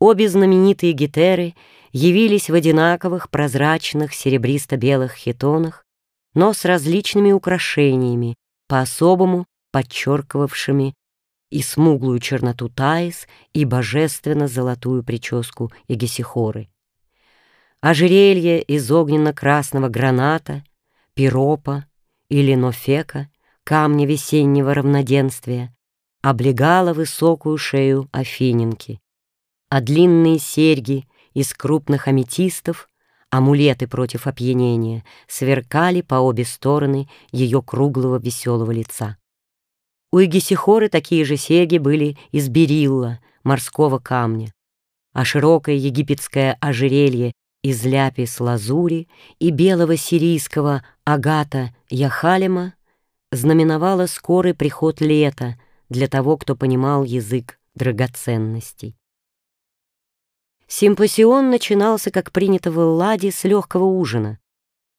Обе знаменитые гетеры явились в одинаковых прозрачных серебристо-белых хитонах, но с различными украшениями, по-особому подчеркивавшими и смуглую черноту Таис, и божественно-золотую прическу Егесихоры. Ожерелье из огненно-красного граната, пиропа или нофека, камня весеннего равноденствия, облегало высокую шею Афининки, а длинные серьги из крупных аметистов, амулеты против опьянения, сверкали по обе стороны ее круглого веселого лица. У Егисихоры такие же серьги были из берилла, морского камня, а широкое египетское ожерелье из ляпис-лазури и белого сирийского агата яхалема знаменовало скорый приход лета для того, кто понимал язык драгоценностей. Симпосион начинался, как принято в Элладе, с легкого ужина,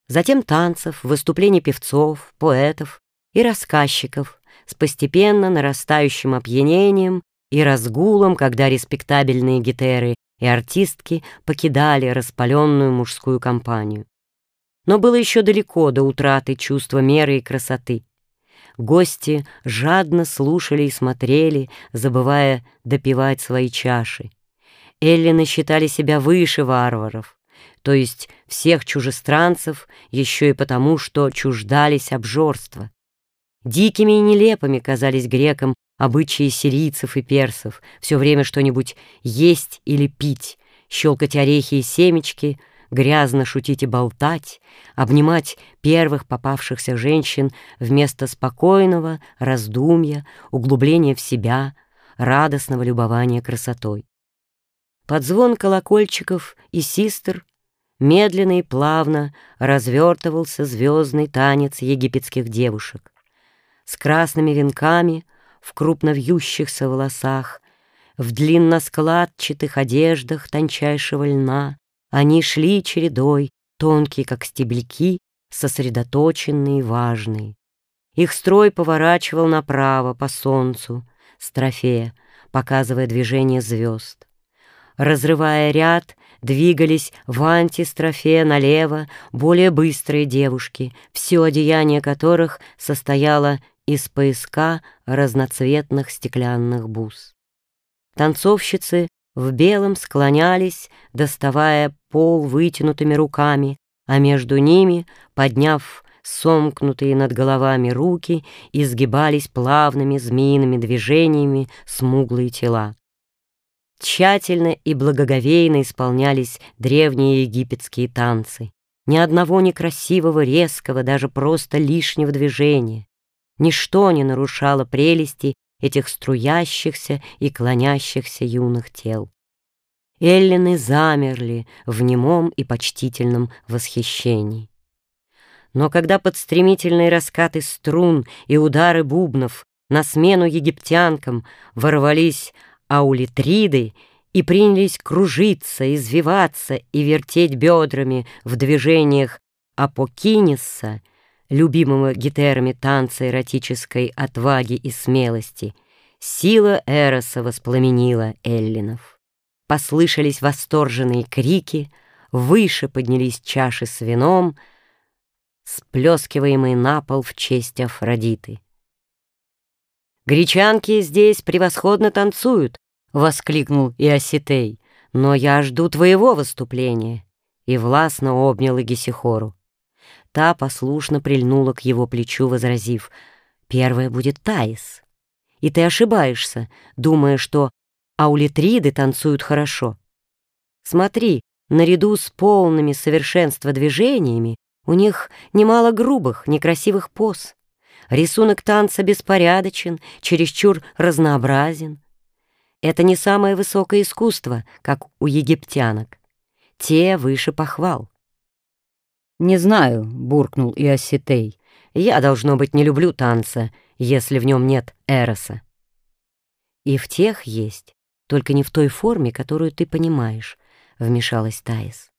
затем танцев, выступлений певцов, поэтов и рассказчиков, с постепенно нарастающим опьянением и разгулом, когда респектабельные гитеры и артистки покидали распаленную мужскую компанию. Но было еще далеко до утраты чувства меры и красоты. Гости жадно слушали и смотрели, забывая допивать свои чаши. Эллины считали себя выше варваров, то есть всех чужестранцев, еще и потому, что чуждались обжорства. Дикими и нелепыми казались грекам обычаи сирийцев и персов, все время что-нибудь есть или пить, щелкать орехи и семечки, грязно шутить и болтать, обнимать первых попавшихся женщин вместо спокойного раздумья, углубления в себя, радостного любования красотой. Под звон колокольчиков и систр медленно и плавно развертывался звездный танец египетских девушек с красными венками в крупно вьющихся волосах, в длинноскладчатых одеждах тончайшего льна. Они шли чередой, тонкие, как стебельки, сосредоточенные и важные. Их строй поворачивал направо по солнцу, строфе, показывая движение звезд. Разрывая ряд, двигались в антистрофе налево более быстрые девушки, все одеяние которых состояло из пояска разноцветных стеклянных бус. Танцовщицы в белом склонялись, доставая пол вытянутыми руками, а между ними, подняв сомкнутые над головами руки, изгибались плавными змеиными движениями смуглые тела. Тщательно и благоговейно исполнялись древние египетские танцы. Ни одного некрасивого, резкого, даже просто лишнего движения. Ничто не нарушало прелести этих струящихся и клонящихся юных тел. Эллины замерли в немом и почтительном восхищении. Но когда под стремительные раскаты струн и удары бубнов на смену египтянкам ворвались аулитриды и принялись кружиться, извиваться и вертеть бедрами в движениях апокинеса, любимого гитерами танца эротической отваги и смелости, сила Эроса воспламенила Эллинов. Послышались восторженные крики, выше поднялись чаши с вином, сплескиваемые на пол в честь Афродиты. «Гречанки здесь превосходно танцуют!» — воскликнул Иоситей. «Но я жду твоего выступления!» И властно обнял Игисихору. Та послушно прильнула к его плечу, возразив, «Первая будет Таис. И ты ошибаешься, думая, что аулитриды танцуют хорошо. Смотри, наряду с полными совершенства движениями у них немало грубых, некрасивых поз. Рисунок танца беспорядочен, чересчур разнообразен. Это не самое высокое искусство, как у египтянок. Те выше похвал. «Не знаю», — буркнул Иоситей. «Я, должно быть, не люблю танца, если в нем нет эроса». «И в тех есть, только не в той форме, которую ты понимаешь», — вмешалась Таис.